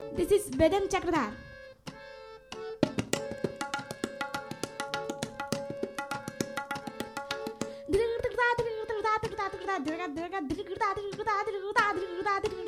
this is బెదం Chakradhar Durga Durga Durga Durga Durga Durga Durga Durga Durga Durga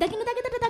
Kita kita kita